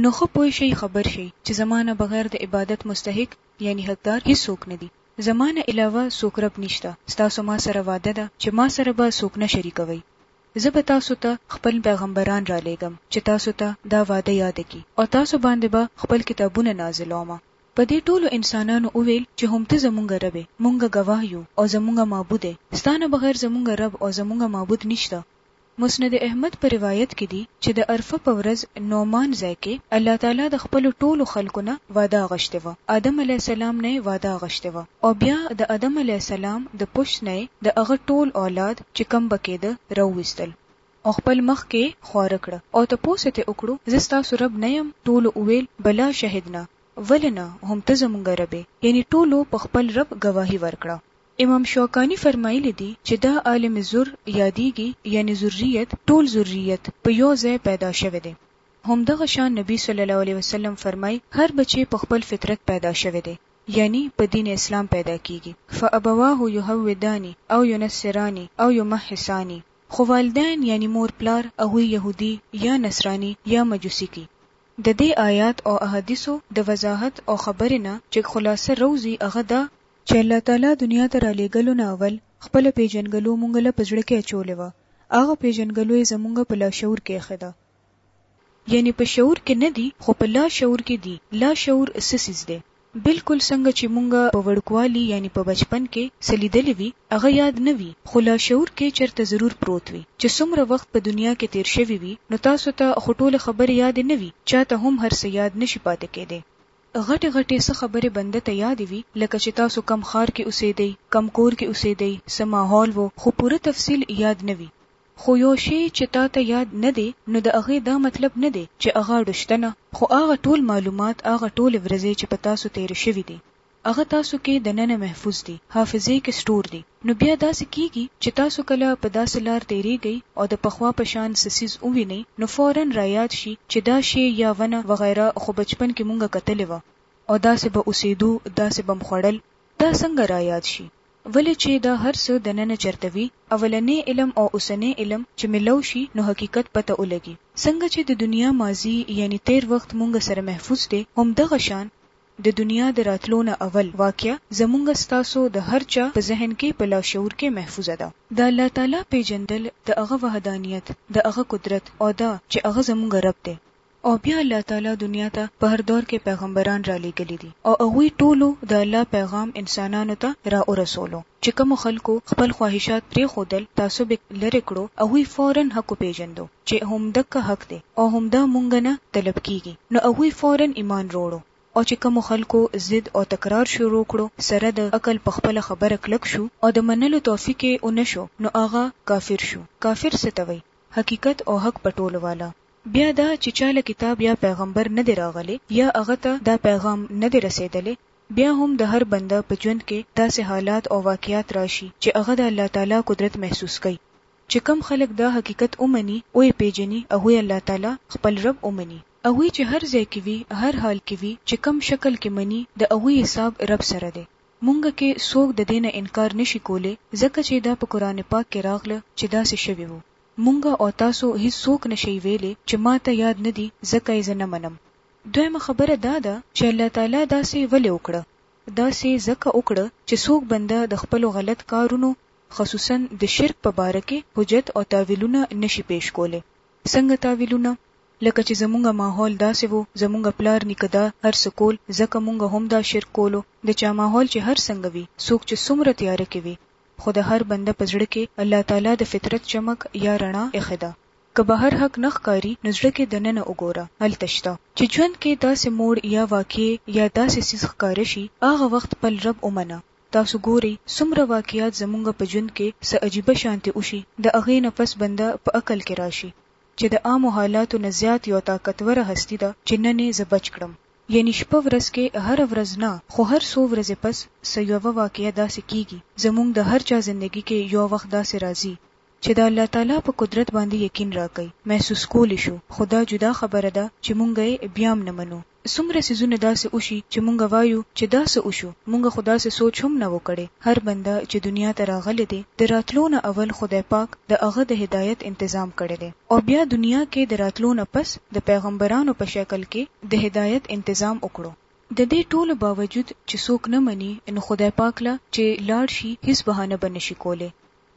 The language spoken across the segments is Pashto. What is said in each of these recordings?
نو ښه پوه شئ خبر شئ چې زما نه بغیر د عبادت مستحق یعنی حقدار هیڅوک نه دي زما نه علاوه څوک رب نشته ستاسو ما سره وعده ده چې ما سره به څوک نه شریکوئ زه به تاسو ته خپل پیغمبران رالیږم چې تاسو ته دا وعده یاده کړي او تاسو باندې به خپل کتابونه نازلوم. په دې ټولو انسانانو وویل چې هم ته زمونږ رب یې مونږ ګواه یو او زمونږ معبود یې ستا نه بغیر زمونږ رب او زمونږ معبود نشته مسند احمد په روایت کې دي چې د عرفه په ورځ نعمان ځای کې الله تعالی د خپلو ټولو خلکو نه وعده غشتې وه، آدم علیه السلام نه یې وعده غشتې وه او بیا د آدم علیه السلام د پشت نه یې د هغه ټول اولاد چې کم به کېده راوویستل او خپل مخ کې یې خواره کړه او تپوس یې ترې وکړو، زه ستاسو رب نه یم؟ ټولو وویل، بلی شهدنا، ولې نه، هم ته زمونږ رب یې، یعنې ټولو په خپل رب ګواهي ورکړه. امام شوکاني فرمایلي دي چې دا عالم ذر یادیږي یعنې ذریت ټول ذریت په یو ځای پیدا شوی دی همدغه شان نبي صلی الله علیه وسلم فرمایي هر بچی په خپل فطرت پیدا شوی دی یعنی په دین اسلام پیدا کیږي فابواه یهوداني او ینصراني او یمحصاني خو والدین یعنی مور پلار هغوی یهودي یا نصراني یا مجوسي کړي ددې آیات او احادیثو د وضاحت او خبرې نه چې خلاصه روزي هغه دا چې الله تعالی دنیا ته رالېږلو نه اول خپله پېژندګلو مونږ له په زړه کې اچولې وه، هغه پېژندګلو یې زمونږ په لاشعور کې اېښې ده. یعنې په شعور کې نه دي، خو په لاشعور کې دي، لاشعور څه څیز دی؟ بلکل څنګه چې مونږ په وړوکوالي یعنې په بچپن کې څه لیدلي وي، هغه یاد نه وي، خو لاشعور کې چېرته ضرور پروت وي، چې څومره وخت په دنیا کې تېر شوي وي، نو تاسو ته خو ټولې خبرې یادې نه وي، چاته هم هر څه یاد نه شي پاتې کېدی. غټې غټې څه خبرې بنده ته یادې وي لکه چې تاسو کم ښار کې اوسېدئ، کم کور کې اوسېدئ، څه ماحول و، خو پوره تفصیل یاد نه وي. خو یو شی چې تا ته یاد نه دی نو د هغې دا مطلب نه دی چې هغه اړو شته نه، خو هغه ټول معلومات، هغه ټولې ورځې چې په تاسو تېرې شوې دي، هغه تاسو کې د ننه محفوظ دي، حافظې کې سټور دي. نو بیا داسې کیږي چې تاسو کله په داسې لار تیریږئ او د پخوا په شان څه څیز ووینئ نو فورا را یاد شي چې دا شی یا ونه وغیره خو بچپن کې مونږ کتلې وه او داسې به اوسیدو داسې به م خوړل دا څنګه را یاد شي ولې چې دا هر څه دننه چرته وي اولنې علم او اوسنې علم چې ملو شي نو حقیقت پته ولګي څنګه چې د دنیا ماضي یعنی تیر وخت مونږ سره محفوظ دی هم دغه شان د دنیا د راتلو نه اول واقعه زمونږ ستاسو د هر چا په ذهن کې په لاشعور کې محفوظه ده. د الله تعالی پېژندل، د هغه وحدانیت، د هغه قدرت او دا چې هغه زمونږ رب دی. او بیا الله تعالی دنیا ته په هر دور کې پیغمبران رالېږلي دي او هغوی ټولو د الله پیغام انسانانو ته را ورسولو. چې کومو خلکو خپل خواهشات پرېښودل، تعصب یې لرې کړو، هغوی فوراً حق وپېژندو. چې هم دکه حق دی او هم دا مونږ نه طلب کیږي نو هغوی فورا ایمان روړو او چې کومو خلکو ضد او تکرار شروع کړو سره د عقل په خپله خبره کلک شو او د منلو توفیق یې ونه شو نو هغه کافر شو کافر څه ته وایي حقیقت او حق پټولو والا بیا دا چې چا له کتاب یا پیغمبر نه دی راغلی یا هغه ته دا پیغام نه دی رسیدلی بیا هم د هر بنده په ژوند کې داسې حالات او واقعات راشي چې هغه د الله تعالی قدرت محسوس کوي چې کوم خلک دا حقیقت ومني او یې پېژني هغوی الله تعالی خپل رب ومني. هغوی چې هر ځای کې وي، هر حال کې وي، چې کوم شکل کې مني د هغوی حساب رب سره دی. مونږ کې څوک د دې نه انکار نه شي کولای ځکه چې دا په قرآن پاک کې راغله چې داسې شوي وو. مونږ او تاسو هیڅ څوک نه شئ ویلی چې ماته یاد نه دي ځکه یې زه نه منم. دویمه خبره دا ده چې الله تعالی داسې ولې وکړه؟ داسې ځکه وکړه چې څوک بنده د خپلو غلط کارونو خصوصاً د شرک په باره کې حجت او تاویلونه نه شي پېش کولی. څنګه تاویلونه؟ لکه چې زمونږ ماحول داسې وو، زمونږ پلار نیکه دا هر څه کول ځکه مونږ هم دا شرک کولو. د چا ماحول چې هر څنګه وي، څوک چې څومره تیاره کې وي، خو د هر بنده په زړه کې الله تعالی د فطرت چمک یا رڼا ایښې ده. که بهر حق نه ښکاري نو زړه کې دننه وګوره هلته شته. چې ژوند کې داسې موړ يا واقعې يا داسې څيز ښکاره شي هغه وخت خپل رب ومنه تاسو ګورئ څومره واقعات زمونږ په ژوند کې څه عجيبه شانتې وشي د هغې نه پس بنده په عقل کې راشي چې د عامو حالاتو نه زيات يو طاقتوره هستي ده چې نن يې زه بچ کړم يعنې شپه ورځ کې هره ورځ نه خو هر څو ورځې پس څه يوه واقعه داسې کيږي زمونږ د هر چا زندګي کې يو وخت داسې راځي چې د الله تعالی په قدرت باندې یقین راکړئ محسوس کولی شو خو دا جدا خبره ده چې مونږ یې بیا هم نه منو. څومره څیزونه داسې وشي چې مونږ وایو چې دا څه وشو مونږ خو داسې سوچ هم نه و کړی هر بنده چې دنیا ته راغلی دی د راتلو نه اول خدای پاک د هغه د هدایت انتظام کړی دی او بیا دنیا کې د راتلو نه پس د پیغمبرانو په شکل کې د هدایت انتظام وکړو د دې ټولو باوجود چې څوک نه مني نو خدای پاک له چې لاړ شي هیڅ بهانه به نشي کولی.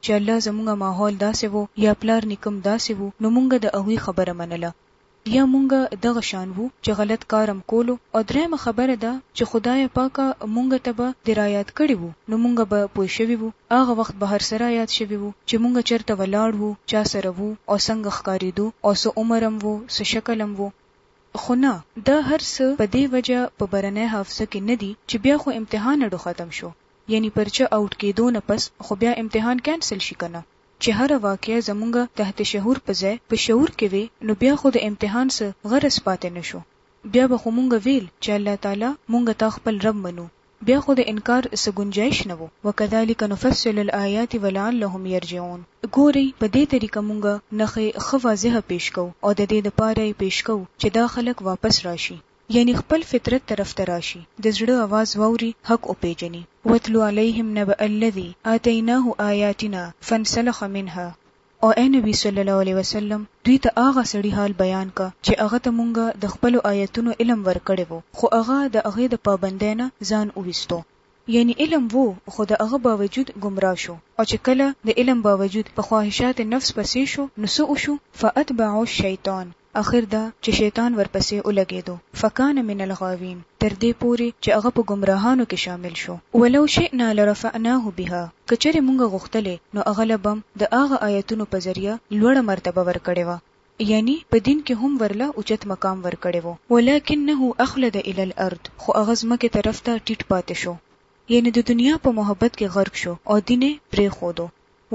چې الله زمونږ ماحول داسې وو یا پلار نیکه م داسې وو نو مونږ د هغوی خبره منله یا مونږ دغه شان وو چې غلط کار هم کولو او دریمه خبره دا چې خدایه پاکه مونږ ته به دې رایاد کړي وو نو مونږ به پوه شوي وو هغه وخت به هرڅه رایاد شوي وو چې مونږ چرته ولاړ وو چا سره وو او څنګه ښکاریدو او څه عمر هم وو څه شکل هم وو خو نه دا هرڅه په دې وجه په برنۍ حافظه کې نه دي چې بیا خو امتحان ډو ختم شو یعنی پرچه اوټ کیدو نه پس خو بیا امتحان کینسل شی کنه چه هره واقعه زمونږ تحت شعور په ځای په شعور کی وی نو بیا خو د امتحان څه غرض پاتی نه شو بیا به خو مونږ ویل چه الله تعالی مونږ تا خپل رب منو بیا خو د انکار څه ګنجایش نه وو وکذالک نفصل الایات ولعلهم یرجعون ګورئ په دی طریقه مونږ نښی ښه واضح پیش کوو او ددی لپاره یی پیش کوو چه دا خلک واپس راشی. یعنی خپل فطرت طرف ته راشی د زړه اواز واوری حق وپیژنی واتل علیهم نبأ الذی آتیناه آیاتنا فانسلخ منها او ای نبی صلی الله علیه وسلم دوی ته هغه سړی حال بیان که چه هغه ته مونږ د خپلو آیتونو علم ورکړی وو خو هغه د هغی د پابندی نه ځان وویستو یعنی علم وو خو د هغه باوجود ګمراه شو او چې کله د علم باوجود په خواهشات نفس پسې شو نو څه وشو فاتبعه الشیطان اخر دا چې شیطان ورپسې ولګیدو فکان من الغاوین تر دې پورې چې هغه په ګمراهانو کې شامل شو ولو شئنا لرفعناه بها که چېرې مونږ غوښتلی نو هغه له به د هغه آیتونو په ذریعه لوړه مرتبه ورکړې وه یعنی په دین کی هم ورله اوچت مقام ورکړی وو. ولکنه اخلد الی الارض خو هغه ځمکی طرف ته ټیټ پاتی شو یعنی د دنیا په محبت کی غرق شو او دین یې پریښودو.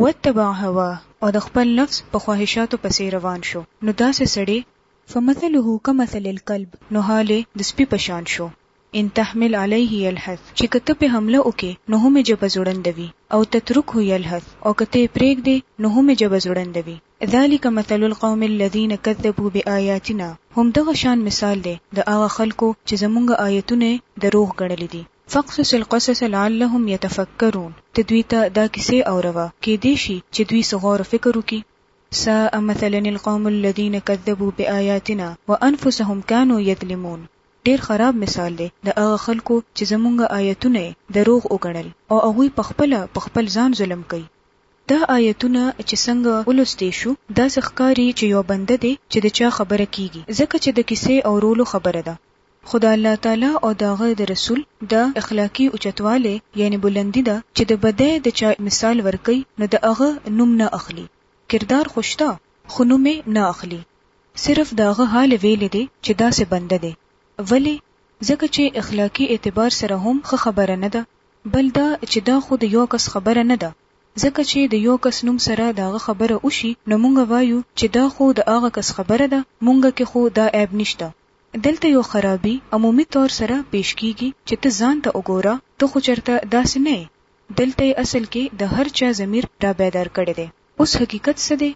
واتبع هواه او د خپل نفس په خواهشاتو پسی روان شو نو داسی سړی. فمثله کمثل الکلب نو حال یې د سپی په شان شو. ان تحمل علیه یلهث، چې که ته پرې حمله وکړې نو هم یې ژبه ځوړنده وي، او تترکه یلهث، او که ته یې پرېږدې نو هم یې ژبه ځوړنده وي، ذلک مثل القوم الذین کذبوا بآیاتنا، همدغه شان مثال دی د هغه خلکو چې زمونږ آیتونه یې دروغ ګڼلي دي. فاقصص القصص لعلهم یتفکرون، ته دوی ته دا کیسې اوروه، کېدای شي چې دوی څه غور او فکر وکړي. ساء مثلا القوم الذین کذبوا بآیاتنا وانفسهم کانوا یظلمون، ډېر خراب مثال دی د هغه خلکو چې زمونږ آیتونه یې دروغ وګڼل او هغوی په خپله په خپل ځان ظلم کوي. دا آیتونه چې څنګه ولوستې شو داسې ښکاري چې یو بنده دی چې د چا خبره کیږي ځکه چې د کیسې اورولو خبره ده خو د الله تعالی او د هغه د رسول د اخلاقي اوچتوالی یعنې بلندي ده چې د بدۍ د چا مثال ورکوي نو د هغه نوم نه اخلي کردار خو شته خو نوم یې نه اخلي. صرف د هغه حال ویلی دی چی داسی بنده دی ولی ځکه چی اخلاقی اعتبار سره هم ښه خبره نه ده بل دا چی دا خو د یو کس خبره نه ده ځکه چی د یو کس نوم سره د هغه خبره وشی نو مونږ وایو چی دا خو د هغه کس خبره ده مونږ کی خو دا عیب نشته دلته یو خرابی عمومی طور سره پیش کیږی چی ته ځان ته وګوره ته خو چرته داسی نه یی دلته یی اصل کی د هر چا ضمیر را بیدار کړی دی اوس حقیقت څه دی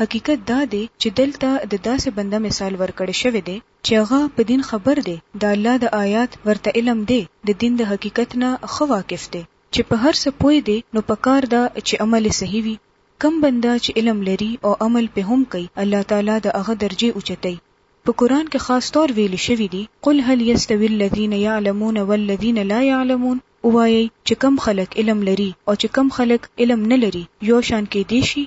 حقیقت دا دی چې دلته د داسې بنده مثال ورکړې شوې دی چې هغه په دین خبر دی د الله د آیات ورته علم دی د دین د حقیقت نه ښه واقف دی چې په هر څه پوه دی نو په کار ده چې عمل یې صحیح وي کوم بنده چې علم لري او عمل پرې هم کوي الله تعالی د هغه درجې اوچتوي په قرآن کې خاص طور ویل شوي دي قل هل یستوی الذین یعلمون والذین لا یعلمون ووایئ چې کوم خلک علم لري او چې کوم خلک علم نه لري یو شان کیدی شي؟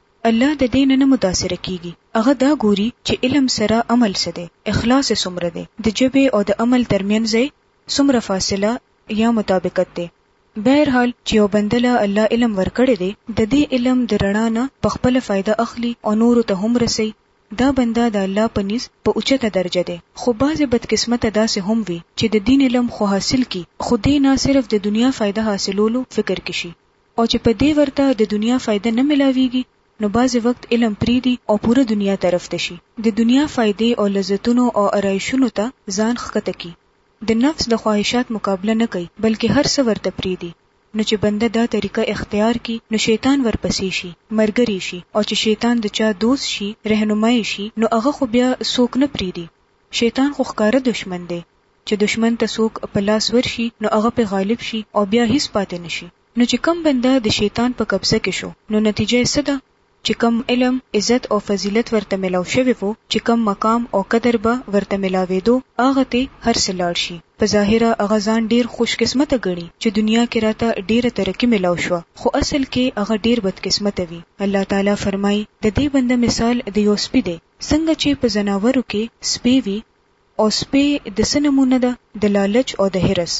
الله د دې نه نه متاثره کیږي، هغه دا ګوري چې علم سره عمل څه دی، اخلاص یې څومره دی، د ژبې او د عمل ترمنځ یې څومره فاصله یا مطابقت دی. بهرحال چې یو بنده له الله علم ورکړی دی، د دې علم د رڼا نه په خپله فایده اخلي او نورو ته هم رسوي، دا بنده د الله په نزد په اوچته درجه دی، خو بعضې بدقسمته داسې هم وي چې د دین علم خو حاصل کړي، خو دی نه صرف د دنیا فایده حاصلولو فکر کې شي. او چې په دې ورته د دنیا فایده نه ملاویږي نو بعضې وخت علم پریږدي او پوره دنیا طرف ته شي د دنیا فایدې او لذتونو او ارایشونو ته ځان ښکته کړي د نفس د خواهشات مقابله نه کوي بلکې هر څه ورته پریږدي نو چې بنده دا طریقه اختیار کړي نو شیطان ورپسې شي ملګری شي او چې شیطان د چا دوست شي رهنمای شي نو هغه خو بیا څوک نه پریږدي شیطان خو ښکاره دښمن دی چې دښمن ته څوک په لاس ورشي نو هغه پرې غالب شي او بیا هیڅ پاتې نه شي نو چې کوم بنده د شیطان په قبضه کې شو نو نتیجه یې څه ده چې کوم علم، عزت او فضیلت ورته ملاو شوی وو چې کوم مقام او قدر به ورته ملاویدو هغه ته هر څه لاړ شي په ظاهره هغه ځان ډیر خوش قسمته ګڼي چې دنیا کې راته ډیره ترقي ملاو شوه خو اصل کې هغه ډیر بد قسمته وي الله تعالی فرمایي ددې بنده مثال د یو سپي دی څنګه چې په ځناورو کې سپی وي او سپی د څه نمونه ده؟ د لالچ او د حرص.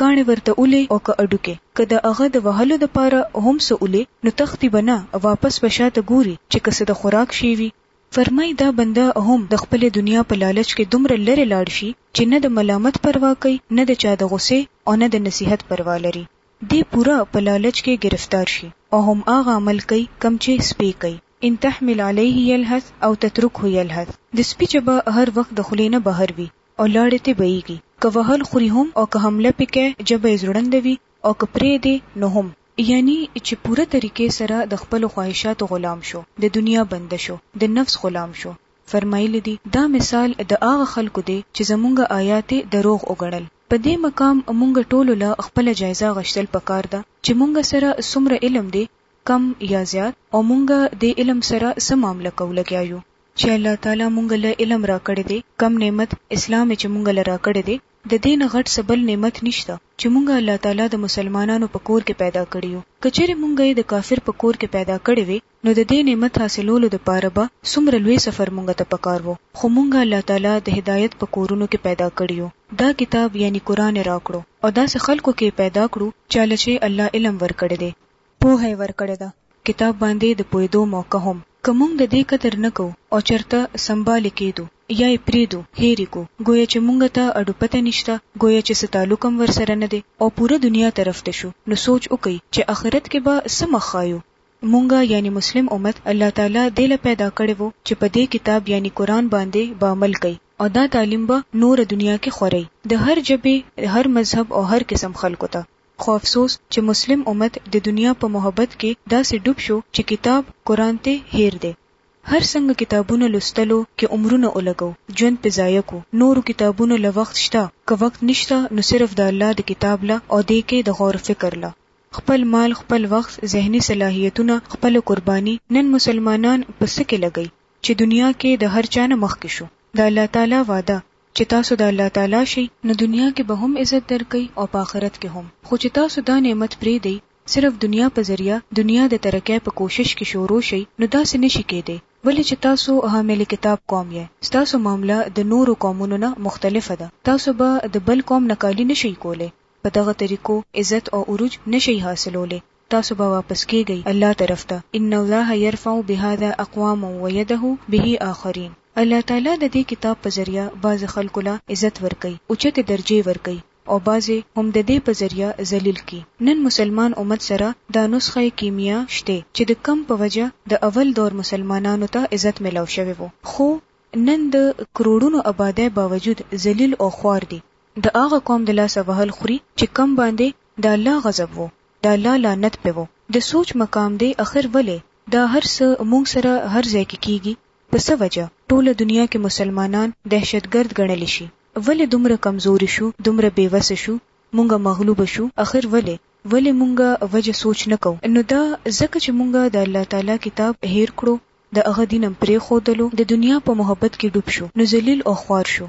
کاڼې ورته اولې او که اډوکې. که د هغه د وهلو دپاره هم څه اولې نو تښتي به نه او واپس به شا ته ګوري چې که څه د خوراک شی وي. فرمايي دا بنده هم د خپلې دنيا په لالچ کې دومره لرې لاړ شي چې نه د ملامت پروا کوي، نه د چا د غوسې او نه د نصيحت پروا لري. دی پوره په لالچ کې ګرفتار شي او هم هغه عمل کوي کوم چې سپی کوي. ان تحمل عليه يلهث او تترکه يلهث د سپي چبه هر وخت د خولې نه بهر وي او لاړې ترې بهيږي که وهل خوري هم او که حمله پرې کوي ژبه يې ځوړنده وي او که پرېږدې نو هم. يعنې چې پوره طريقې سره د خپلو خواهشاتو غلام شو، د دنيا بنده شو، د نفس غلام شو. فرمايلي دي، دا مثال د هغه خلکو دی چې زمونږ آيات يې دروغ وګڼل. په دې مقام مونږ ټولو له خپله جايزه غشتل پکار ده چې مونږ سره څومره علم دی کم یا زیات او مونږ دې علم سره څه معامله کوو لګیا یو چې الله تعالی مونږ له علم راکړی دی کم نعمت اسلام چې مونږ له راکړی دی د دې نه غټ څه بل نعمت نشته چې مونږ الله تعالی د مسلمانانو په کور کې پیدا کړی یو که چېرې مونږ یې د کافر په کور کې پیدا کړی وی نو د دې نعمت حاصلولو د پاره به څومره لوی سفر مونږ ته پکار وو خو مونږ الله تعالی د هدایت په کورونو کې پیدا کړی یو دا کتاب یعنی قرآن راکړو او داسې خلکو کې یې پیدا کړو چاله چې الله علم ورکړی دی پوهه یې ورکړې ده. کتاب باندې د پوهېدو موقع هم. که مونږ د دې قدر نه کوو او چرته سمبالې کېدو یا یې پرېږدو، هېر یې کو، ګویا چې مونږ ته اډو پته نشته، ګویا چې څه تعلق هم ورسره نه دی او پوره دنیا طرف ته شو، نو سوچ وکړئ چې اخرت کې به څه مخ ښایو. مونږ یعنې مسلم امت الله تعالی دې له پیدا کړی وو چې په دې کتاب یعنې قرآن باندې به عمل کوي او دا تعلیم به نوره دنیا کې خورئ د هر ژبې، هر مذهب او هر قسم خلکو ته. خو افسوس چې مسلم امت د دنیا په محبت کې داسې ډوب شو چې کتاب، قرآن، ترې هېر دی. هر څنګه کتابونه لوستلو کې عمرونه ولګوو، ژوند پرې ضایع کړو، نورو کتابونو له وخت شته، که وخت نشته نو صرف د الله د کتاب له او دې کې د غور فکر له. خپل مال، خپل وخت، ذهني صلاحیتونه، خپله قرباني، نن مسلمانان په څه کې لګوي چې دنیا کې د هر چا نه مخکې شو. د الله تعالی وعده، چې تاسو د الله تعالی شئ نو دنیا کې به هم عزت درکوي او په آخرت کې هم، خو چې تاسو دا نعمت پرېږدئ، صرف دنیا په ذریعه دنیا د ترقۍ په کوشش کې شروع شئ نو داسې نه شي کېدای، ولې چې تاسو حامل کتاب قوم یئ، ستاسو معامله د نورو قومونو نه مختلفه ده، تاسو به د بل قوم نکالي نه شئ کولای، په دغه طریقو عزت او عروج نه شئ حاصلولای، تاسو به واپس کیږی الله طرف ته ان الله یرفع بهذا اقواما ویدعو به آخرین الله تعالی د دې کتاب په ذریعه بعضې خلکو له عزت ورکوي اوچتې درجې ورکوي او بعضې هم د دې په ذریعه ذلیل کړي نن مسلمان امت سره دا نسخه کیمیا شته چې د کوم په وجه د اول دور مسلمانانو ته عزت ملاو شوی وو خو نن د کروړونو ابادۍ باوجود ذلیل او خوار دي د هغه قوم د لاسه وهل خوري چې کوم باندې د الله غضب وو د الله لعنت په وو د سوچ مقام دی اخر ولی دا هر څه مونږ سره هر ځای کی کیږی په څه وجه ټوله دنیا کی مسلمانان دهشت ګرد ګڼلی شی ولی دومره کمزوری شو دومره بی وسه شو مونږ مغلوب شو اخر ولی ولی مونږ وجه سوچ نه کوو نو دا ځکه چی مونږ د الله تعالی کتاب هیر کړو د هغه دین پریښودلو د دنیا په محبت کی ډوب شو نو ذلیل او خوار شو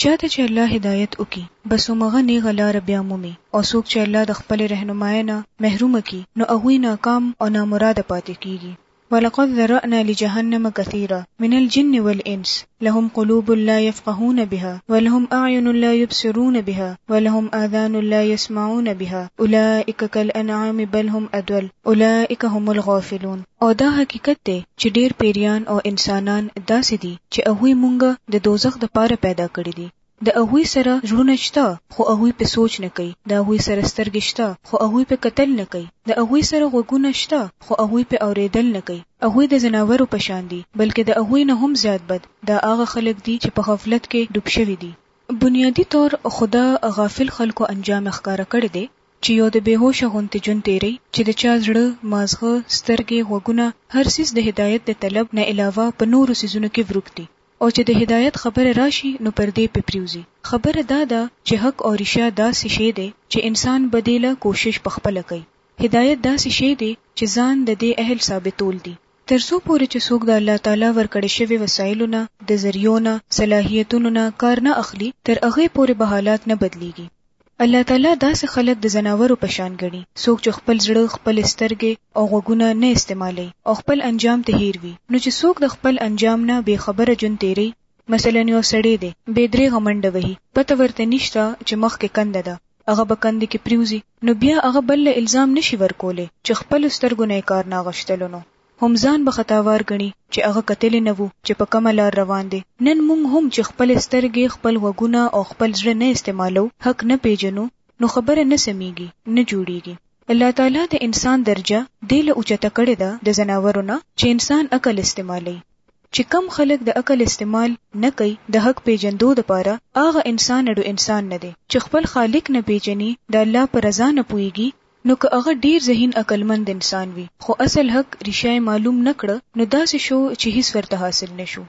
چاته چې الله هدایت وکړي بس همغه نیغه لاره بیا مومي او څوک چې الله د خپلې رهنمایۍ نه محروم کړي نو هغوی ناکام او نامراده پاتې کیږي ولقد ذرأنا لجهنم کثیرا من الجن والانس لهم قلوب لا یفقهون بها ولهم اعین لا یبصرون بها ولهم آذان لا یسمعون بها اولئک کالانعام بل هم اضل اولئک هم الغافلون. او دا حقیقت دی چې ډیر پیریان او انسانان داسې دي چې هغوی مونږ د دوزخ د پاره پیدا کړی دي د هغوی سره زړونه شته خو هغوی په سوچ نه کوي د هغوی سره سترګې شته خو هغوی په کتل نه کوي د هغوی سره غوږونه شته خو هغوی په اوریدل نه کوي هغوی د زناورو په شان دي بلکې د هغوی نه هم زیات بد دا هغه خلک دي چې په غفلت کې ډوب شوي دي بنیادي طور خدا غافل خلکو انجام ښکاره کړی دی چې یو د بې هوشه غونتې ژوند تېروي، چې د چا زړه، مازغه، سترګې، غوږونه، هر څیز د هدایت د طلب نه علاوه په نورو څیزونو کې ورک دي او چې د هدایت خبره راشي نو پردې پرې پریوځي. خبره دا ده چې حق او ریشه داسې شی دی چې انسان به دې له کوشش په خپله کوي. هدایت داسې شی دی چې ځان د دې اهل ثابتول دي. تر څو پورې چې څوک د الله تعالی ورکړې شوې وسایلو نه، د ذریعو نه، صلاحیتونو نه کار نه اخلي تر هغې پورې به حالات نه بدلیږي. الله تعالی داسې خلک د ځناورو په شان ګڼي، څوک چې خپل زړه، خپلې سترګې او غوږونه نه استعمالوي او خپل انجام ترې هیر وي، نو چې څوک د خپل انجام نه بې خبره ژوند تیروي، مثلا یو سړی دی بې دریغه منډه وهي پته ورته نشته چې مخکې کنده ده هغه به کندې کې پریوزي نو بیا هغه بل له الزام نشي ورکولی چې خپلو سترګو نه یې کار نه اغشتلو نو هم ځان به خطاوار ګڼي چې هغه کتلی نه وو چې په کومه لار روان دی نن موږ هم چې خپلې سترګې خپل غوږونه او خپل زړه نه استعمالو حق نه پیژنو نو خبره نه سمیږي نه جوړیږي الله تعالی د انسان درجه دې له اوچته کړې ده د ځناورو نه چې انسان عقل استعمالوي چې کم خلک د عقل استعمال نه کوي د حق پیجندو لپاره هغه انسان اډو انسان نه دی چې خپل خالق نه پیجني د الله پر رضا نه پويږي نو که هغه ډیر ذهین عقلمند انسان وي خو اصل حق ریشه معلوم نکړه نو داسې شو چې هیڅ ورته حاصل نشو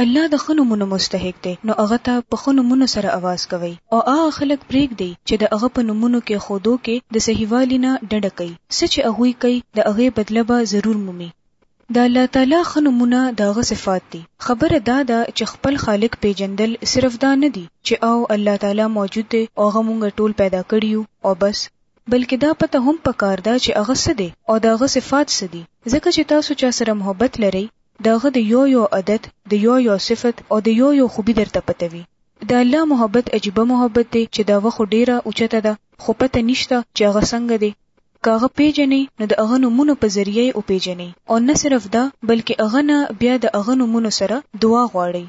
الله د ښه نومونو مستحق دی نو هغه ته په ښه نومونو سره اواز کوئ او هغه خلک پرېږدئ چې د هغه په نومونو کېښودو کې د صحیحوالي نه ډډه کوي، څه چې هغوی کوي د هغې بدله به ضرور مومي. د الله تعالی ښه نومونه د هغه صفات دي، خبره دا ده چې خپل خالق پېژندل صرف دا نه دي چې او الله تعالی موجود دی او هغه موږ ټول پیدا کړي یو او بس بلکې دا پته هم په کار ده چې هغه څه دی او د هغه صفات څه دي، ځکه چې تاسو چا سره محبت لرئ د هغه د يو يو عادت، د يو يو صفت او د يو يو خوبي درته پته وي. د الله محبت عجيبه محبت دی چې دعوه خو ډېره اوچته ده خو پته نشته چې هغه څنګه دی. که هغه پېژنئ نو د هغه نومونو په ذريعه يې وپېژنئ او نه صرف دا بلکې هغه نه بيا د هغه نومونو سره دعا غواړئ.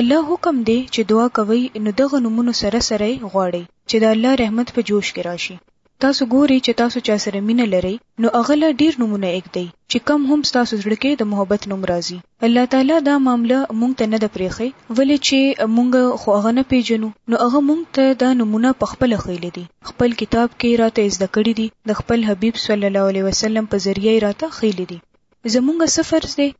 الله حکم دی چې دعا کوئ نو دغه نومونو سره سره يې غواړئ چې د الله رحمت په جوش کې راشي. تاسو ګورئ چې تاسو چا سره مینه لرئ نو هغه له ډیر نومونه اږدئ چې کم هم ستاسو زړه کې د محبت نوم راځي الله تعالی دا معامله مونږ ته نه ده پریښې ولې چې مونږ خو هغه نه پیژنو نو هغه مونږ ته دا نومونه په خپل خېلې دي خپل کتاب کې راته زده کړی دي د خپل حبیب صلی الله علیه وسلم په ذریعہ راته خېلې دي زمونږ څه فرض دی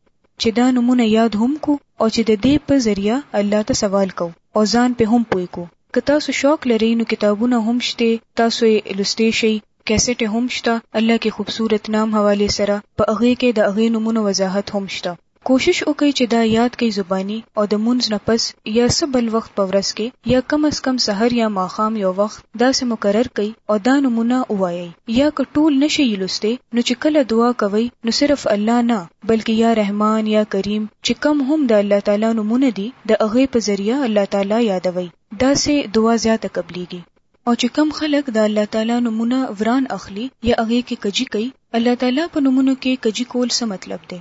چې دا نومونه یاد هم کو او چې د دې په ذریعه الله ته سوال کو او ځان پې هم پوه کو. که تاسو شوق لرئ نو کتابونه هم شته تاسو یې لوستی شئ، کیسټې هم شته الله کې خوبصورت نام حوالې سره، په هغې کې د هغې نومونو وضاحت هم شته. کوشش وکړئ چې دا یاد کړئ زباني او د مونځ نه پس یا څه بل وخت په ورځ کې یا کم از کم سحر یا ماښام یو وخت، داسې مقرر کړئ او دا نومونه ووایئ یا که ټول نه شئ لوستی نو چې کله دعا کوئ نو صرف الله نه بلکې یا رحمان یا کریم چې کوم هم د الله تعالی نومونه دي د هغه په ذریعه الله تعالی یادوئ داسې دعا زیاته قبلیږي او چې کوم خلک د الله تعالی نومونه وران اخلي یا هغې کې کجي کوي الله تعالی په نومونو کې کجي کول څه مطلب دی؟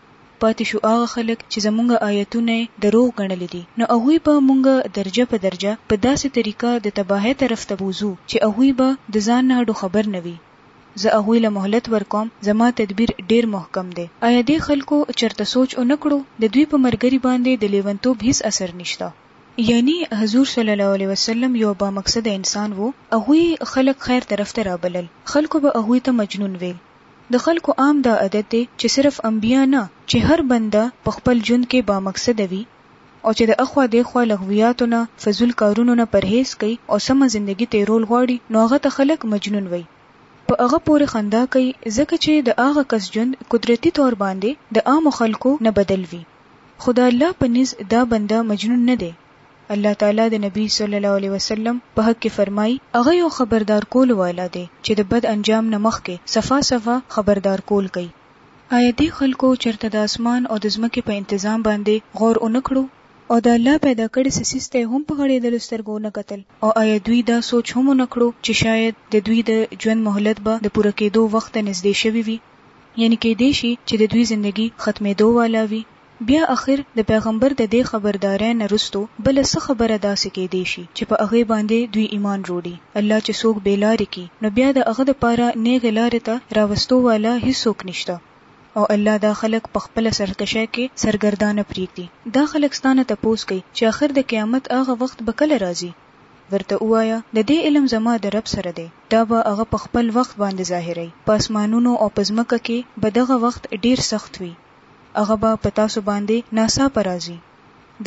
پاتې شو هغه خلک چې زمونږ آیتونه یې دروغ ګڼلي دي نو هغوی به مونږ درجه په درجه په داسې طریقه د تباهۍ طرف ته بوځو چې هغوی به د ځان نه هډو خبر نه وي زه هغوی له مهلت ورکوم زما تدبیر ډیر محکم دی ایا دې خلکو چرته سوچ ونه کړو د دوی په مرګري باندې د لیونتوب هیڅ اثر نشته. یعنی حضور صلی الله علیه وسلم یو بامقصده انسان وو هغوی خلک خیر طرف ته رابلل خلکو به هغوی ته مجنون ویل. د خلکو عام دا عادت دی چې صرف انبياء نه چې هر بنده په خپل ژوند کې بامقصده وي او چې د اخوا دېخوا لغوياتو نه، فضول کارونو نه پرهېز کوي او سمه زندګي تېرول غواړي نو هغه ته خلک مجنون وايي. په هغه پورې خندا کوي ځکه چې د هغه کس ژوند قدرتي طور باندې د عامو خلکو نه بدل وي خو د الله په نزد دا بنده مجنون نه دی. الله تعالی د نبی صلی الله علیه وسلم په حق کې فرمایي، هغه یو خبردار کولو والا دی چې د بد انجام نه مخکې صفا صفا خبردار کول کوي. آیا دې خلکو چرته د اسمان او د ځمکې په انتظام باندې غور ونه کړو او د الله پیدا کړي څه څیز ته یې هم په غړیدلو سترګو ونه کتل او آیا دوی دا سوچ هم ونه کړو چې شاید د دوی د ژوند مهلت به د پوره کیدو وخت ته نزدې شوی وي یعنی کیدای شي چې د دوی زندګي ختمیدو والا وي. بیا اخر د پیغمبر د دې خبردارۍ نه رستو بله څه خبره داسې کیدی شي چې په هغې باندې دوی ایمان روړي، الله چې څوک بې لارې کړي نو بیا د هغه لپاره نیغې لارې ته راوستو والا هیڅوک نشته او الله دا خلک په خپله سرکشۍ کې سرګردانه پریږدي. دا خلک ستا نه تپوس کوي چې اخر د قیامت هغه وخت به کله راځي؟ ورته ووایه، د دې علم زما د رب سره دی، دا به هغه په خپل وخت باندې ظاهروي، په اسمانونو او په ځمکه کې به دغه وخت ډیر سخت وي، هغه به په تاسو باندې ناڅاپه راځي.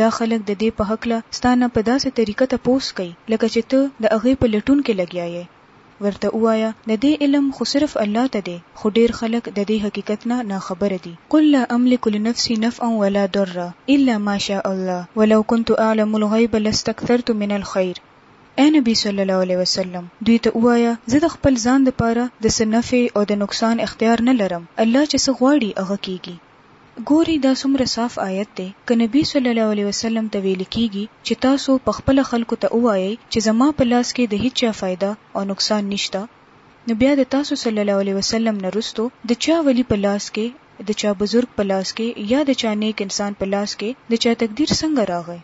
دا خلک د دې په هکله ستا نه په داسې طریقه تپوس کوي لکه چې ته د هغې په لټون کې لګیا یې. ورته ووایه، د دې علم خو صرف الله ته دی، خو ډېر خلک د دې حقیقت نه ناخبره دي. قل لا املک لنفسي نفعا ولا ضرا الا ما شاء الله ولو كنت اعلم الغیب لاستکثرت من الخیر اې نبی صلی الله علیه وسلم دوی ته ووایه زه د خپل ځان لپاره د څه نفع او د نقصان اختیار نه لرم الله چې څه غواړي هغه کیږي ګورئ دا څومره صاف آیت دی که نبی صلی الله علیه وسلم ته ویل کیږي چې تاسو په خپله خلکو ته ووایئ چې زما په لاس کې د هیچا فایده او نقصان نشته نو بیا د تاسو صلی الله علیه وسلم نه وروسته د چا ولي په لاس کې د چا بزرګ په لاس کې یا د چا نیک انسان په لاس کې د چا تقدیر څنګه راغی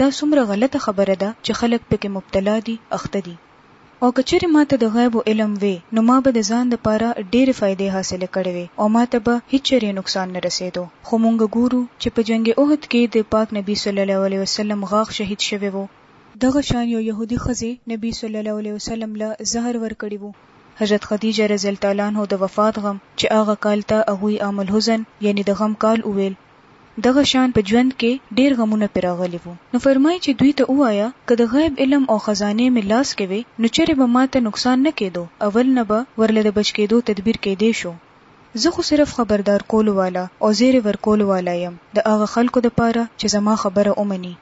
دا څومره غلطه خبره ده چې خلک پکې مبتلا دي، اخته دي. او که چېرې ماته د غیبو علم وی نو ما به د ځان لپاره ډېرې فایدې حاصلې کړې وې او ماته به هیڅ چېرې نقصان نه رسېدو. خو مونږ ګورو چې په جنګ احد کې د پاک نبی صلی الله علیه وسلم غاښ شهید شوی وو. دغه شان یو یهودي ښځې نبی صلی الله علیه وسلم له زهر ورکړي وو. حضرت خدیجه رضی الله تعالی عنها د وفات غم چې هغه کال ته هغوی عام الحزن یعنی د غم کال وویل دغه شان په ژوند کې ډېر غمونه پرې راغلي وو، نو فرمايي چې دوی ته ووايه که د غيب علم او خزانې مې لاس کې وې نو چېرې به ما ته نقصان نه کېدو، اول نه به ورله د بچ کېدو تدبير کېدای شو. زه خو صرف خبردار کولو والا او زېرې ورکولو والا يم د هغه خلکو دپاره چې زما خبره ومني.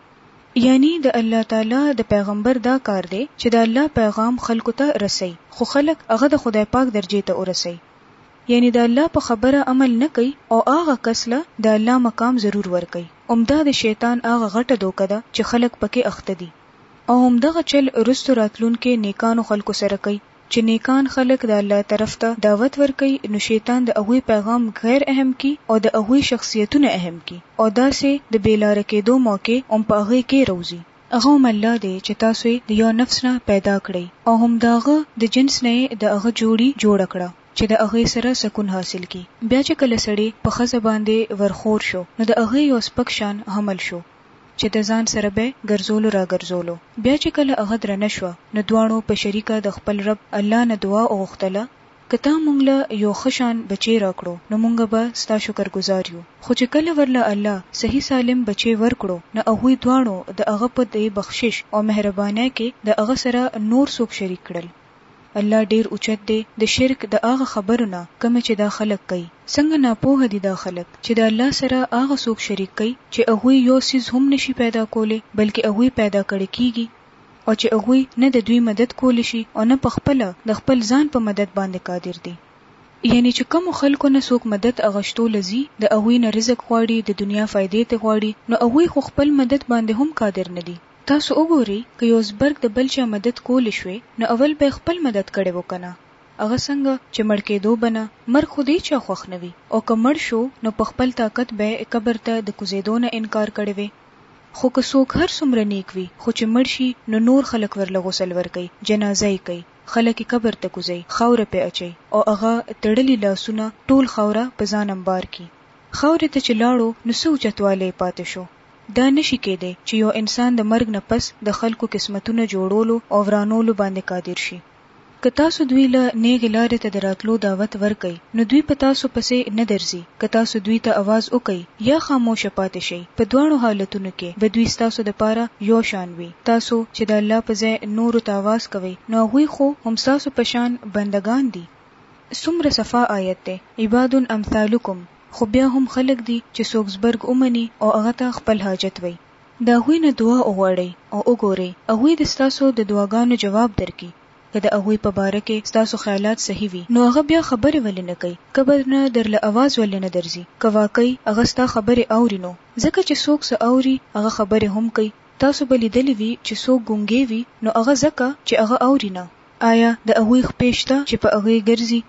يعنې د الله تعالی د پيغمبر دا کار دی چې د الله پيغام خلکو ته رسوي، خو خلک هغه د خدای پاک درجې ته ورسوي. یعنی د الله په خبره عمل نه کوي او هغه کس له د الله مقام ضرور ورکوي همدا د شیطان هغه غټه دوکه ده چې خلک پکې اخته دي او همدغه چل وروسته راتلونکې نیکانو خلکو سره کوي چې نیکان خلک د الله طرف ته دعوت ورکوي نو شیطان د هغوی پیغام غیر اهم کړي او د هغوی شخصیتونه اهم کړي او داسې د بې لاره کیدو موقع هم په هغوی کې راوځي. هغه هم الله دی چې تاسو یې د یو نفس نه پیدا کړئ او هم د هغه د جنس نه یې د هغه جوړي جوړه کړه چې د هغې سره سکون حاصل کړي. بیا چې کله سړی په ښځه باندې ور خور شو نو د هغې یو سپک شان حمل شو چې د ځان سره به یې ګرځولو را ګرځولو. بیا چې کله هغه درنه شوه نو دواړو په شریکه د خپل رب، الله، نه دعا وغوښتله که تا مونږ له يو ښه شان بچې راکړو نو مونږ به ستا شکر ګزار يو، خو چې کله ورله الله صحيح سالم بچې ورکړو نو هغوی دواړو د هغه په دې بخشش او مهربانۍ کې د هغه سره نور څوک شريک کړل. الله ډېر اوچت دی د شرک د هغه خبرو نه کومې چې دا خلک کوي. څنګه ناپوهه دي دا خلک چې د الله سره هغه څوک شريک کوي چې هغوی يو څيز هم نه شي پيدا کولی بلکې هغوی پيدا کړی کېږي. او چې هغوی نه د دوی مدد کولی شي او نه په خپله د خپل ځان په مدد باندې قادر دي. یعنې چې کومو خلکو نه څوک مدد اغشتو له ځي، د هغوی نه رزق غواړي، د دنیا فایدې ترې غواړي، نو هغوی خو خپل مدد باندې هم قادر نه دي. تاسو وګورئ که یو ځبرک د بل چا مدد کولی شوی، نو اول به یې خپل مدد کړی و که نه؟ هغه څنګه چې مړ کېدو به نه، مرګ خو د هېچا خوښ نه وي، او که مړ شو، نو په خپل طاقت به یې قبر ته د کوزېدو نه انکار کړی وی. خو که څوک هر څومره نېک وي، خو چې مړ شي، نو نور خلک ورله غسل ورکوي، جنازه يې کوي، خلک يې قبر ته کوزوي، خاوره پرې اچوي او هغه تړلي لاسونه ټول خاوره په ځان امبار کړي. خاورې ته چې لاړو، نو څه اوچتوالی يې پاتې شو؟ دا نه شي کېدای چې يو انسان د مرګ نه پس د خلکو قسمتونه جوړولو او ورانولو باندې قادر شي. که تاسو دوی له نېغې لارې ته د راتلو دعوت ورکړئ، نو دوی په تاسو پسې نه درځي، که تاسو دوی ته اواز وکړئ یا خاموشه پاتې شئ، په دواړو حالتونو کې به دوی ستاسو دپاره یو شان وي، تاسو چې د الله په ځای نورو ته اواز کوئ، نو هغوی خو هم ستاسو په شان بنده ګان دي. څومره صفا آیت دی، عباد امثالکم، خو بیا هم خلک دي چې څوک زبرګ ومني او هغه ته خپل حاجت وایي. د هغوی نه دعا وغواړئ او وګورئ هغوی دې ستاسو د دعاګانو جواب درکړي، که د هغوی په باره کې ستاسو خیالات صحیح وي نو هغه بیا خبرې ولې نه کوي؟ قبر نه درله اواز ولې نه درځي؟ که واقعي هغه ستا خبرې اوري نو ځکه چې څوک څه اوري هغه خبرې هم کوي، تاسو به لیدلي وي چې څوک ګونګی وي نو هغه ځکه چې هغه اوري نه. آیا د هغوی خپې شته چې په هغې ګرځي؟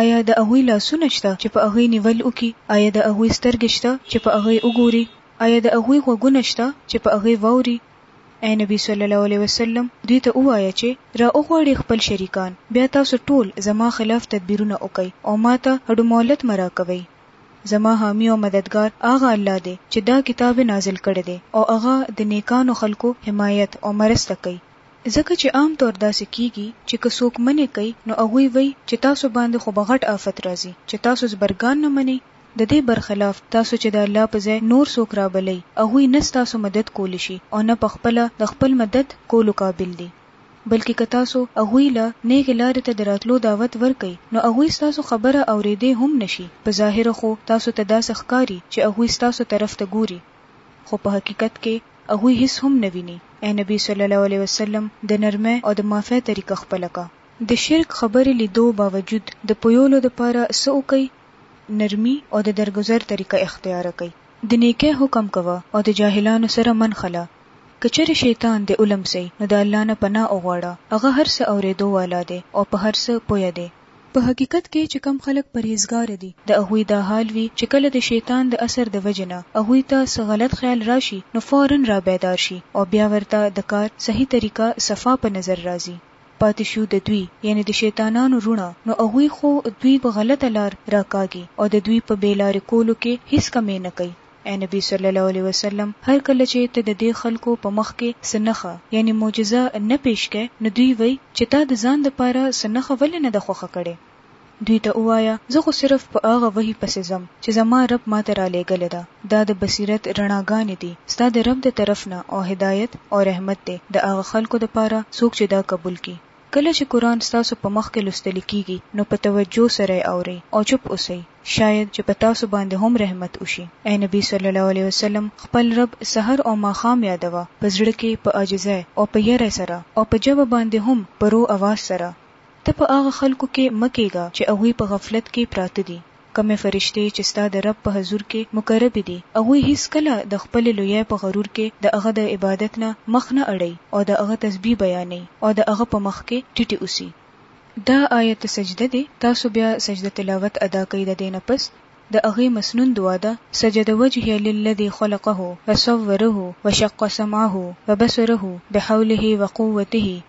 آیا د هغوی لاسونه شته چې په هغې نیول وکړي؟ آیا د هغوی سترګې شته چې په هغې وګوري؟ ایا د هغوی غوږونه شته چې په هغې واوري؟ ای نبي صلی الله علیه وسلم! دوی ته ووایه چې، را وغواړئ خپل شریکان، بیا تاسو ټول زما خلاف تدبیرونه وکړئ او ما ته هډو مهلت مه راکوئ. زما حامي او مددګار هغه الله دی چې دا کتاب یې نازل کړی دی او هغه د نېکانو خلکو حمایت او مرسته کوي. ځکه چې عام طور داسې کېږي چې که څوک منع کوي نو هغوی وایي چې تاسو باندې خو به غټ آفت راځي چې تاسو زبرګان نه منئ؟ د دې برخلاف تاسو چې د الله په ځای نور څوک رابلئ، هغوی نه ستاسو مدد کولی شي او نه په خپله د خپل مدد کولو قابل دي. بلکې که تاسو هغوی له نېغې لارې ته د راتلو دعوت ورکړئ، نو هغوی ستاسو خبره اورېدی هم نه شي، په ظاهره خو تاسو ته داسې ښکاري چې هغوی ستاسو طرف ته ګوري، خو په حقیقت کې هغوی هېڅ هم نه ویني. اې نبي صلی الله علیه وسلم! د نرمۍ او د معافۍ طریقه خپله کړه. د شرک خبرې لیدو باوجود د پویولو لپاره څه وکړئ؟ نرمي او د درګذر طریقه اختیاره کړئ، د نیکۍ حکم کوه او د جاهلانو سره من خله، که چېرې شیطان دې ولمسي نو د الله نه پناه وغواړه، هغه هر څه اورېدو والا دی او په هر څه پوه دی. په حقیقت کې چې کوم خلک پرهېزګاره دي د هغوی دا حال وي چې کله د شیطان د اثر د وجې نه هغوی ته څه غلط خیال راشي نو فوراً رابیدار شي او بیا ورته د کار صحیح طریقه صفا په نظر راځي. پاتې شو د دوی یعنې د شیطانانو روڼه نو هغوی خو دوی په غلطه لار راکاږي او د دوی په بې لارې کولو کې هیڅ کمی نه کوي اې نبی صلی الله علیه وسلم هر کله چې ته د دې خلکو په مخ کې څه نښه یعنې معجزه نه پیش کړې نو دوی وایي چې تا د ځان لپاره څه نښه ولې نه ده خوښه کړې؟ دوی ته ووایه، زه خو صرف په هغه وحي پسې ځم چې زما رب ماته رالېږلې ده، دا د بصیرت رڼاګانې دي ستا د رب د طرف نه او هدایت او رحمت دی د هغه خلکو دپاره څوک چې دا قبول کړي. کله چې قرآن ستاسو په مخکې لوستل کیږي نو په توجه سره یې اورئ او چوپ اوسئ شاید چې په تاسو باندې هم رحمت وشي. ای نبي صلی الله علیه وسلم! خپل رب سحر او ماښام یادوه، په زړه کې په عاجزۍ او په یرې سره او په ژبه باندې هم په رو اواز سره، ته په هغه خلکو کې مه کېږه چې هغوی په غفلت کې پراته دي، کومې فرشتې چې ستا د رب په حضور کې مقربې دي، هغوی هېڅکله د خپلې لویۍ په غرور کې د هغه د عبادت نه مخ نه اړوي او د هغه تسبیح بیانوي او د هغه په مخ کې ټیټې اوسي. دا آیت سجده دی، تاسو بیا سجده تلاوت ادا کړئ، د دې نه پس د هغې مسنون دعا ده، سجد وجهی للذی خلقه وصوره وشق سمعه وبصره بحوله وقوته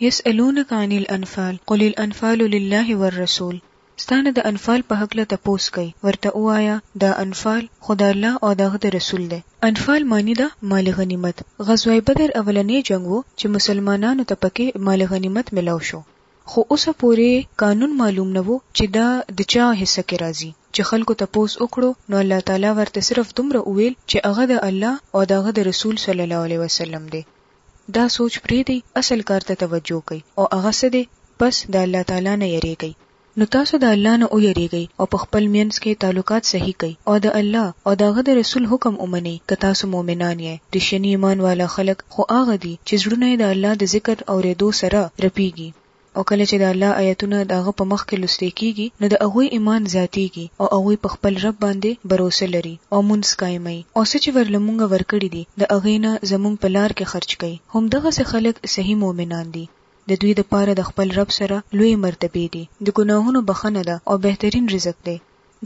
یسألونک عن الانفال قل الانفال لله والرسول ستا نه د انفال په هکله تپوس کوي ورته ووایه دا انفال خو د الله او د هغه د رسول دی. انفال معنی ده مال غنیمت. غزوه بدر اولنی جنګ وو چې مسلمانانو ته پکې مال غنیمت ملاو شو خو اوسه پورې قانون معلوم نه وو چې دا د چا حصه کې راځي چې خلکو تپوس وکړو نو الله تعالی ورته صرف دومره وویل چې هغه د الله او د هغه د رسول صلی الله علیه وسلم دی. دا سوچ پریږدئ اصل کار ته توجه کړئ او هغه څه دی پس د الله تعالی نه یریږئ. نو تاسو د الله نه ویریږئ او په خپل مینځ کښې تعلقات صحیح کړئ او د الله او د هغه د رسول حکم ومنئ که تاسو مؤمنان یئ. رښتیني ایمان والا خلق خو هغه دي چې زړونه یې د الله د ذکر اورېدو سره رپیږي. او کله چې د الله آیتونه د هغه په مخ کې لوستې کیږي نو د هغوی ایمان زیاتیږي او هغوی په خپل رب باندې بروسه لري او مونځ قایموي او څه چې ورله مونږ ورکړي دي د هغې نه زمونږ په لار کې خرچ کوي هم دغسې خلک صحیح مؤمنان دي د دوی د پاره د خپل رب سره لویې مرتبې دي د ګناهونو بخښنه ده او بهترین رزق دی.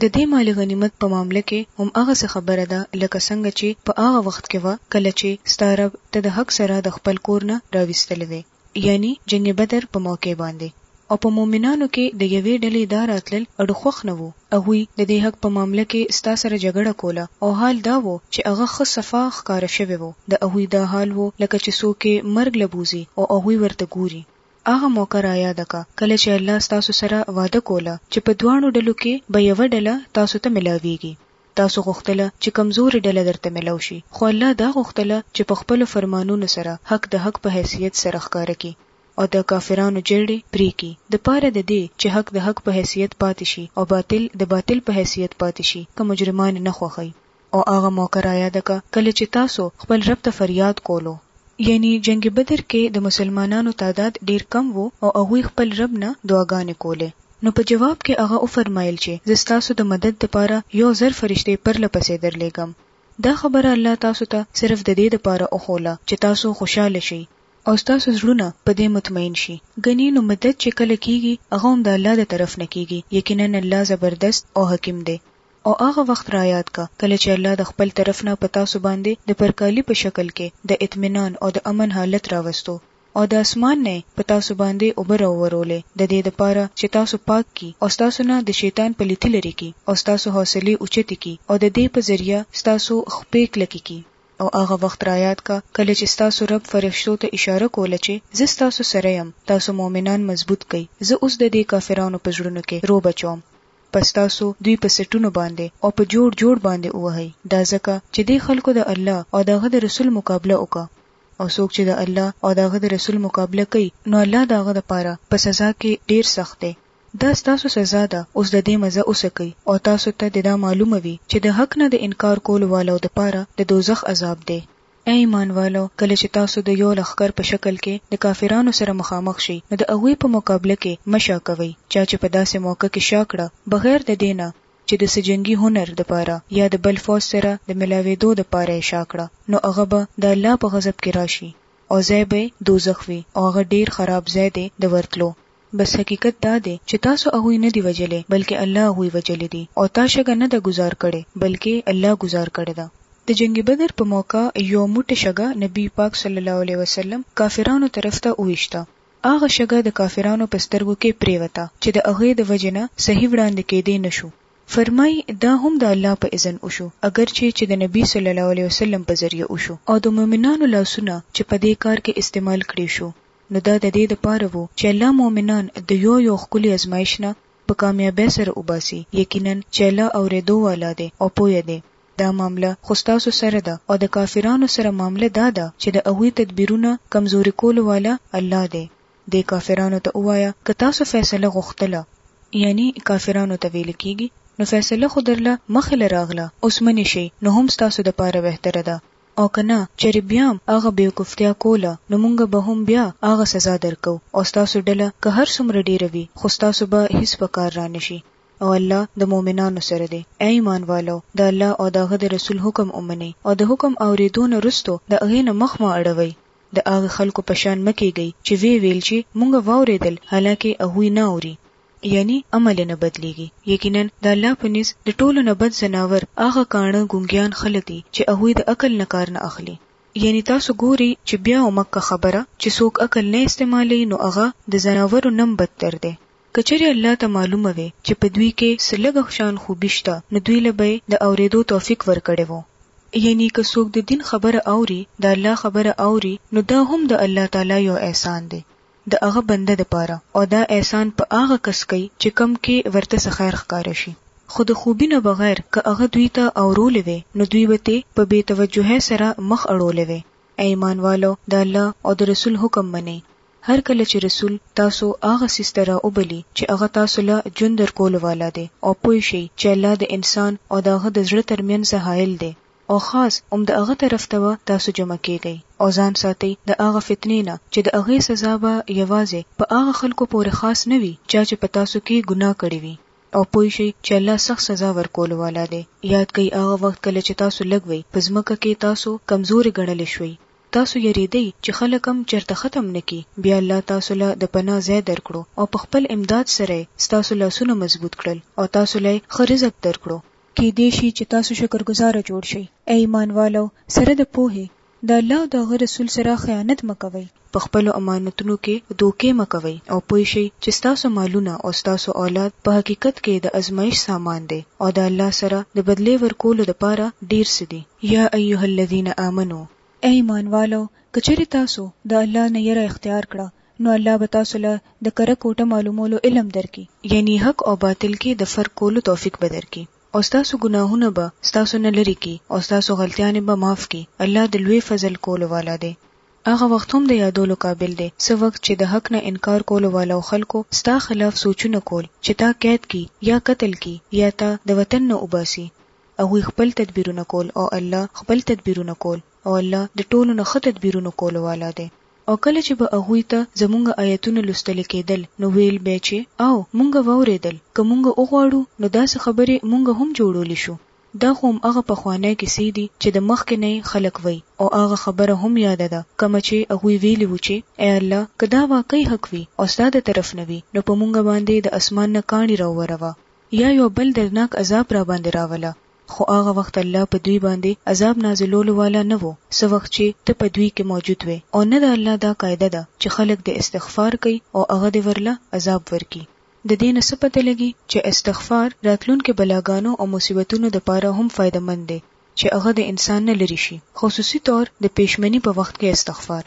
د دې مال غنیمت په معامله کې هم هغسې خبره ده لکه څنګه چې په هغه وخت کې وه کله چې ستا رب ته د حق سره د خپل کور نه راویستلی وې. یعنی جنګ بدر په موقع باندی او په مومنانو کی د یوی ډلی دا راتلل اډو خوښ نه وو هغوی د دی حق په معامله کی ستا سره جګړه کوله او حال دا وو چی هغه ښه صفا ښکاره شوی وو د هغوی دا حال وو لکه چی څوک یی مرګ له بوزی او هغوی ورته ګوری. هغه موقع رایاده که کله چی الله ستاسو سره وعده کوله چی په دواړو ډلو کی به یوه ډله تاسو ته ملاویږی. تاسو غوښتله چې کمزورې ډله درته ملو شي، خو الله دا غوښتله چې په خپلو فرمانونو سره حق د حق په حیثیت سره ښکاره کړي او د کافرانو جرړې پرې کړي، د پاره د دې چې حق د حق په حیثیت پاتې شي او باطل د باطل په حیثیت پاتې شي، که مجرمان نه خوښئ. او هغه موقع رایاده کړه کله چې تاسو خپل رب ته فریاد کولو. یعنی جنګ بدر کې د مسلمانانو تعداد ډېر کم وو او هغوی خپل رب نه دعاګانې کولې، نو په جواب کښې هغه وفرمائيل چې زه ستاسو د مدد دپاره يو زر فرشتې پرله پسې درلېږم. دا خبره الله تاسو ته صرف ددې دپاره وښوله چې تاسو خوشحاله شئ او ستاسو زړونه په دې مطمئن شي. ګني نو مدد چې کله کېږي هغه هم د الله د طرف نه کېږي، يقيناً الله زبردست او حکيم دی. او هغه وخت راياد که کله چې الله د خپل طرف نه په تاسو باندې د پرکالي په شکل کښې د اطمينان او د امن حالت راوستو. او د اسمان نه يې په تاسو باندې اوبه راوورولې د دې دپاره چې تاسو پاک کړي او ستاسو نه د شيطان پليتي لرې کړي او ستاسو حوصلې اوچتې کړي او د دې په ذريعه ستاسو خپې کلکې کړي. او هغه وخت راياد کړه کله چې ستاسو رب فرښتو ته اشاره کوله چې زه ستاسو سره يم، تاسو مؤمنان مضبوط کړئ، زه اوس د دې کافرانو په زړونو کې رعب اچوم، پس تاسو دوی په سټونو باندې او په جوړ جوړ باندې ووهئ، دا ځکه چې دې خلکو د الله او د هغه د رسول مقابله وکړه. او څوک چې د الله او د هغه د رسول مقابله کوي نو الله د هغه لپاره په سزا کې ډېر سخت دی. دا ستاسو سزا ده اوس د دې مزه وڅکئ او تاسو ته دې دا معلومه وي چې د حق نه د انکار کولو والو لپاره د دوزخ عذاب دی. ای ایمان والو! کله چې تاسو د یو لښکر په شکل کې د کافرانو سره مخامخ شئ نو د هغوی په مقابله کې مه شا کوئ، چا چې په داسې موقع کې شا کړه بغیر د دې نه چې د څه جنګي هنر د پاره یا د بل فوځ سره د ملاوېدو د پاره یې شا کړه نو هغه به د الله په غضب کې راشي او ځای به یې دوزخ وي او هغه ډېر خراب ځای دی د ورتلو. بس حقیقت دا دی چې تاسو هغوی نه دي وژلي بلکې الله هغوی وژلي دي او تا شګه نه ده ګوزار کړې بلکې الله ګوزار کړې ده. د جنګ بدر په موقع یوه موټې شګه نبي پاک صلی الله علیه وسلم کافرانو طرف ته وویشته هغه شګه د کافرانو په سترګو کې پرېوته چې د هغې د وجې نه صحیح وړاندې کېدی نه شو. فرمايي، دا هم د الله په اذن وشو، اګرچې چې د نبي صلی الله عليه وسلم په ذريعه وشو او د مؤمنانو لاسونه چې په دې کار کې استعمال کړې شو نو دا د دې لپاره وو چې الله مؤمنان د يو يو ښکلي ازمايش نه په کاميابۍ سره وباسي، يقيناً چې الله اورېدو والا دی او پوه دی. دا معامله خو ستاسو سره ده او د کافرانو سره معامله دا ده چې د هغوی تدبیرونه کمزوري کولو والا الله دی. دې کافرانو ته ووایه که تاسو فیصله غوښتله، یعنی کافرانو ته ویل کیږي، نو فیصله خو درله مخې له راغله، اوس منې شئ نو هم ستاسو د پاره بهتره ده او که نه چېرې بیام هغه بیوقوفتیا کوله نو مونږ به هم بیا هغه سزا درکوو او ستاسو ډله که هر څومره ډېره وي خو ستاسو به هیڅ په کار رانشي. او الله د مؤمنانو سره دی، ای ایمان والو! د الله او د هغه د رسول حکم ومنئ او د حکم اورېدو نه وروسته د هغې نه مخ مه اړوئ، د هغه خلکو په شان مه کېږئ چې ویې ویل چې مونږ واورېدل حالانکه هغوی نه اوري. یعنی عمل یې نه بدلېږي. یقینا د الله په نزد د ټولو نه بد ځناور هغه کاڼه، ګونګیان، خلک دي چې هغوی د عقل نه کار نه اخلي. یعنی تاسو ګورئ چې بیا او مکه خبره چې څوک عقل نه استعمالوي نو هغه د ځناورو نه هم بدتر دی. که چېرې الله ته معلومه وی چې په دوی کې څه لږه شان خوبی شته نو دوی له به یې د اورېدو توفیق ورکړی وو. یعنی که څوک د دین خبره اوري، د الله خبره اوري نو دا هم د الله تعالی یو احسان دی د هغه بنده د پاره او دا احسان په هغه کس کوي چې کوم کې ورته څه خیر ښکاره شي. خو د خوبی نه بغیر که هغه دوی ته اورولی وی نو دوی به ترې په بې توجهۍ سره مخ اړولی وی. ای ایمان والو! د الله او د رسول حکم منئ هر کله چې رسول تاسو هغه څیز ته را وبلي چې هغه تاسو له ژوند درکولو والا دی او پوه شئ چې الله د انسان او د هغه د زړه تر مینځه حائل دی او خاص هم د هغه طرف ته به تاسو جمع کیږئ او ځان ساتئ د هغه فتنې نه چې د هغې سزا به یواځې په هغه خلکو پورې خاص نه وي چا چې په تاسو کې ګناه کړې وي او پوه شئ چې الله سخت سزا ورکولو والا دی یاد کړئ هغه وخت کله چې تاسو لږ وئ په ځمکه کې تاسو کمزورې ګڼلې شوئ تاسو یریدئ چې خلک هم چرته ختم نه کړي بیا الله تاسو له د پناه ځای درکړو او په خپل امداد سره یې ستاسو لاسونه مضبوط کړل او تاسو له یې ښه رزق درکړو. کیدای شي چې تاسو شکر ګزاره جوړ شئ. ای ایمان والو! سره د پوهې، د الله او د هغه رسول سره خیانت مه کوئ. په خپلو امانتونو کې دوکې مه کوئ او پوه شئ چې ستاسو مالونه او ستاسو اولاد په حقیقت کې د ازمایښت سامان دی او د الله سره د بدلې ورکولو لپاره ډیر څه دي. یا ایها الذین آمنو، ای ایمان والو که چېرې تاسو د الله نه یره اختیار کړه نو الله به تاسو له د کره کوټه معلومولو علم درکړي، یعنی حق او باطل کې د فرق کولو توفیق به درکړي او ستاسو ګناهونه به ستاسو نه لرې کړي او ستاسو غلطیانې به معاف کړي، الله د لوی فضل کولو والا دی. هغه وخت هم د یادولو قابل دی څه وخت چې د حق نه انکار کولو والو خلکو ستا خلاف سوچونه کول چې تا قید کړي یا قتل کړي یا تا د وطن نه وباسي، هغوی خپل تدبیرونه کول او الله خپل تدبیرونه کول او الله د ټولو نه ښه تدبیرونو کولو والا دی. او کله چې به هغوی ته زمونږ آیتونه لوستل کیدل نو ویل به چې آو مونږ واوریدل که مونږ وغواړو نو داسې خبرې مونږ هم جوړولی شو دا خو هم هغه پخوانی کیسې دي چې د مخکې نه یې خلک وایي او هغه خبره هم یاده ده کومه چې هغوی ویلي وو چې ای الله که دا واقعی حق وي او ستا د طرف نه وي نو په مونږ باندې د اسمان نه کاڼي راووروه یا یو بل دردناک عذاب راباندې راوله، خو هغه وخت الله په دوی باندې عذاب نازلولو والا نه وو څه وخت چې ته په دوی کې موجود وې، او نه د الله دا قاعده ده چې خلک دې استغفار کوي او هغه دې ورله عذاب ورکړي. د دې نه څه پته لګي چې استغفار راتلونکې بلاګانو او مصیبتونو د پاره هم فایده مند دی چې هغه د انسان نه لرې شي، خصوصي طور د پېشمني په وخت کې استغفار.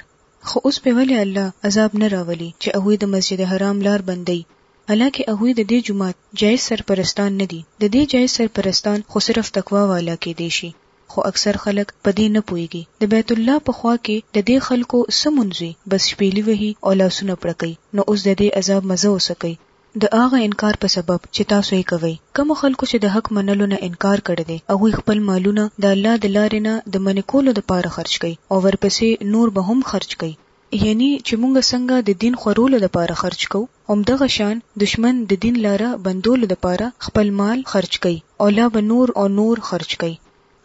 خو اوس پرې ولې الله عذاب نه راولي چې هغوی د مسجد حرام لار بندوي حالانکه هغوی د دې جومات جائز سرپرستان نه دي، د دې جائز سرپرستان خو صرف تقوا والا کېدای شي، خو اکثر خلک په دې نه پوهېږي، د بیت الله په خوا کې د دې خلکو څه مونځ وي، بس شپېلي وهي او لاسونه پړکوي، نو اوس د دې عذاب مزه وڅکئ. د هغه انکار په سبب چې تاسو یې کوئ، کومو خلکو چې د حق منلو نه انکار کړی دی، هغوی خپل مالونه د الله د لارې نه د منع کولو دپاره خرچ کوي او ورپسې نور به هم خرچ کوي، یعنی چی مونږ څنګه د دین خورولو لپاره خرچ کوو همدغه شان دښمن د دین لاره بندولو لپاره خپل مال خرچ کوي او لا به نور او نور خرچ کوي.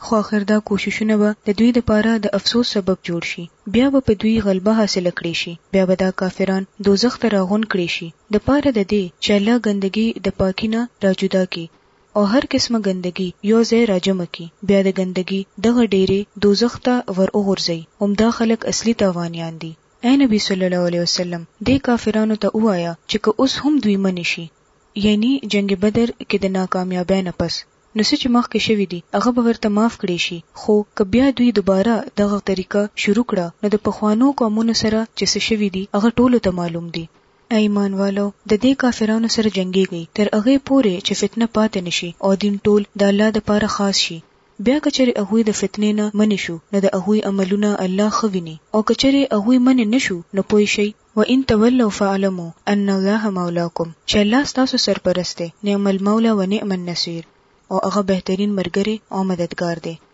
خو اخر دا کوششونه به د دوی لپاره د افسوس سبب جوړ شي، بیا به په دوی غلبه حاصله کړې شي، بیا به دا کافران دوزخ ته راغونډ کړې شي، د پاره د دې چې الله ګندګي د پاکي نه راجدا کړي، او هر قسمه ګندګي يو ځای راجمع کړي بيا د ګندګي دغه ډيري دوزخ ته ور وغورځوي همدا خلک اصلي تاوانيان دي اي نبي صلی الله عليه وسلم دي کافرانو ته ووايه چي که اوس هم دوی مني شي يعني جنګ بدر کي د ناکاميابۍ نه پس نو څه چي مخکي شوي دي هغه به ورته معاف کړي شي خو که بيا دوی دوباره دغه طريقه شروع کړه نو د پخوانو قومونو سره چي څه شوي دي هغه ټولو ته معلوم دي اې ایمان والو! د دې کافرانو سره جنګېږئ تر هغې پورې چې فتنه پاتې نه شي او دین ټول د الله دپاره خاص شي. بیا که چېرې هغوی د فتنې نه منې شو نو د هغوی عملونه الله ښه ویني او که چېرې هغوی منې نه شو نو پوه شئ، وان تولوا فاعلموا ان الله مولاکم، چې الله ستاسو سرپرست دی، نعم المولی ونعم النصیر، او هغه بهترین ملګری او مددګار دی.